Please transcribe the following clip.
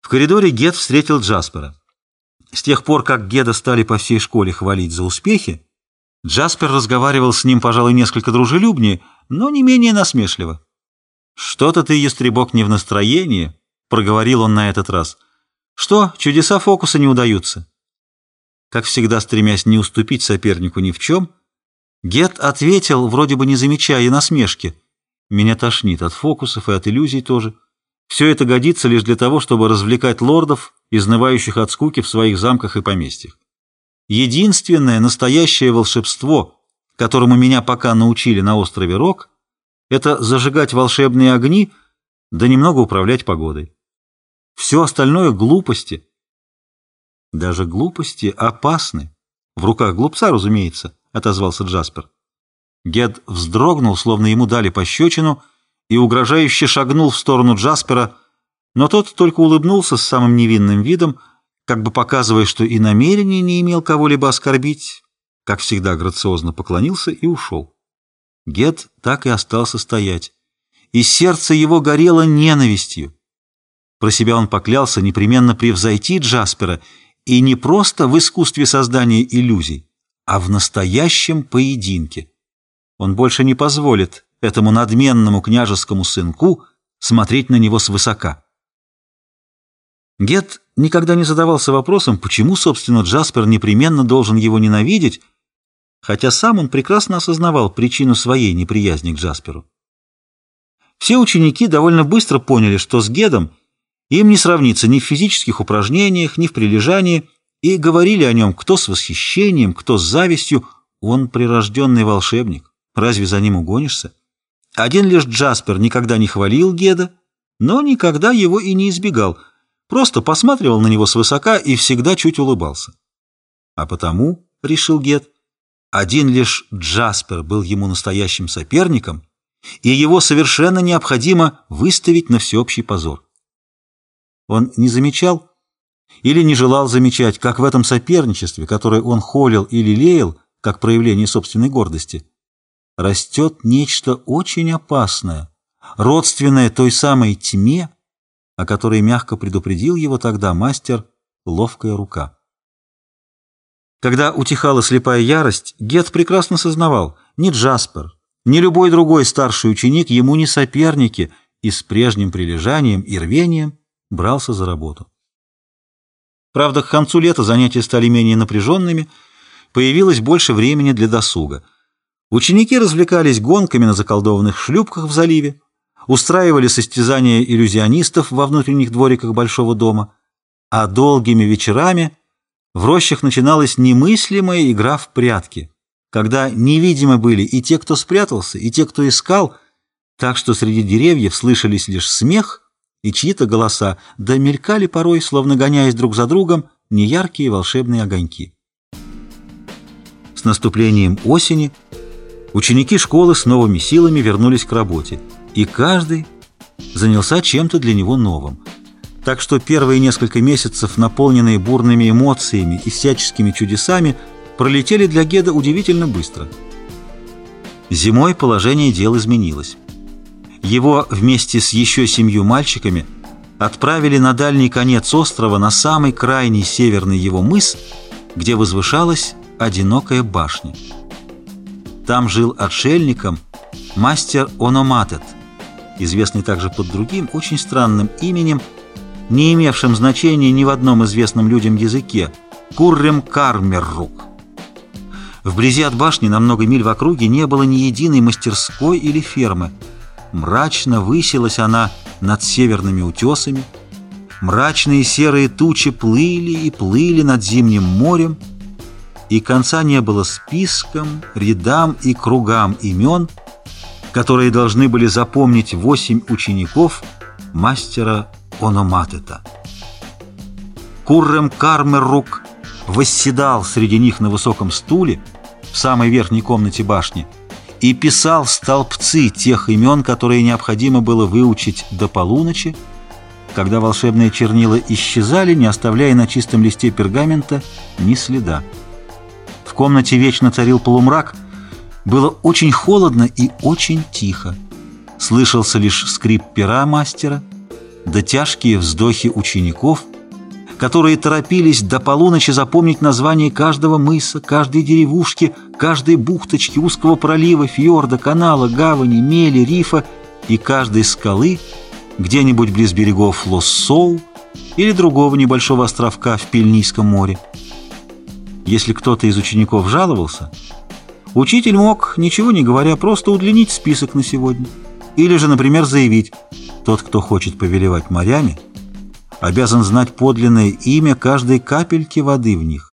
В коридоре Гет встретил Джаспера. С тех пор, как Геда стали по всей школе хвалить за успехи, Джаспер разговаривал с ним, пожалуй, несколько дружелюбнее, но не менее насмешливо. «Что-то ты, ястребок, не в настроении», — проговорил он на этот раз. «Что, чудеса фокуса не удаются?» Как всегда, стремясь не уступить сопернику ни в чем, Гет ответил, вроде бы не замечая насмешки. «Меня тошнит от фокусов и от иллюзий тоже. Все это годится лишь для того, чтобы развлекать лордов, изнывающих от скуки в своих замках и поместьях. Единственное настоящее волшебство, которому меня пока научили на острове Рок, это зажигать волшебные огни, да немного управлять погодой. Все остальное — глупости. Даже глупости опасны. В руках глупца, разумеется, — отозвался Джаспер. Гед вздрогнул, словно ему дали пощечину, и угрожающе шагнул в сторону Джаспера, но тот только улыбнулся с самым невинным видом, как бы показывая, что и намерения не имел кого-либо оскорбить, как всегда грациозно поклонился и ушел. Гет так и остался стоять, и сердце его горело ненавистью. Про себя он поклялся непременно превзойти Джаспера и не просто в искусстве создания иллюзий, а в настоящем поединке. Он больше не позволит этому надменному княжескому сынку смотреть на него свысока. Гет никогда не задавался вопросом, почему, собственно, Джаспер непременно должен его ненавидеть, хотя сам он прекрасно осознавал причину своей неприязни к Джасперу. Все ученики довольно быстро поняли, что с Гедом им не сравнится ни в физических упражнениях, ни в прилежании, и говорили о нем кто с восхищением, кто с завистью. Он прирожденный волшебник. Разве за ним угонишься? Один лишь Джаспер никогда не хвалил Геда, но никогда его и не избегал, просто посматривал на него свысока и всегда чуть улыбался. А потому, — решил Гед, — один лишь Джаспер был ему настоящим соперником, и его совершенно необходимо выставить на всеобщий позор. Он не замечал или не желал замечать, как в этом соперничестве, которое он холил или лелеял, как проявление собственной гордости, растет нечто очень опасное, родственное той самой тьме, о которой мягко предупредил его тогда мастер «Ловкая рука». Когда утихала слепая ярость, Гет прекрасно сознавал, ни Джаспер, ни любой другой старший ученик ему не соперники и с прежним прилежанием и рвением брался за работу. Правда, к концу лета занятия стали менее напряженными, появилось больше времени для досуга – Ученики развлекались гонками на заколдованных шлюпках в заливе, устраивали состязания иллюзионистов во внутренних двориках большого дома, а долгими вечерами в рощах начиналась немыслимая игра в прятки, когда невидимы были и те, кто спрятался, и те, кто искал, так что среди деревьев слышались лишь смех и чьи-то голоса, да мелькали порой, словно гоняясь друг за другом, неяркие волшебные огоньки. С наступлением осени Ученики школы с новыми силами вернулись к работе, и каждый занялся чем-то для него новым. Так что первые несколько месяцев, наполненные бурными эмоциями и всяческими чудесами, пролетели для Геда удивительно быстро. Зимой положение дел изменилось. Его вместе с еще семью мальчиками отправили на дальний конец острова, на самый крайний северный его мыс, где возвышалась одинокая башня. Там жил отшельником мастер Ономатет, известный также под другим, очень странным именем, не имевшим значения ни в одном известном людям языке – Куррем Кармеррук. Вблизи от башни на много миль в округе не было ни единой мастерской или фермы. Мрачно высилась она над северными утесами, мрачные серые тучи плыли и плыли над зимним морем – и конца не было спискам, рядам и кругам имен, которые должны были запомнить восемь учеников мастера Ономатета. Куррем Кармеррук восседал среди них на высоком стуле в самой верхней комнате башни и писал столбцы тех имен, которые необходимо было выучить до полуночи, когда волшебные чернила исчезали, не оставляя на чистом листе пергамента ни следа. В комнате вечно царил полумрак. Было очень холодно и очень тихо. Слышался лишь скрип пера мастера, да тяжкие вздохи учеников, которые торопились до полуночи запомнить название каждого мыса, каждой деревушки, каждой бухточки, узкого пролива, фьорда, канала, гавани, мели, рифа и каждой скалы где-нибудь близ берегов Лоссоу или другого небольшого островка в Пельнийском море. Если кто-то из учеников жаловался, учитель мог, ничего не говоря, просто удлинить список на сегодня. Или же, например, заявить, тот, кто хочет повелевать морями, обязан знать подлинное имя каждой капельки воды в них.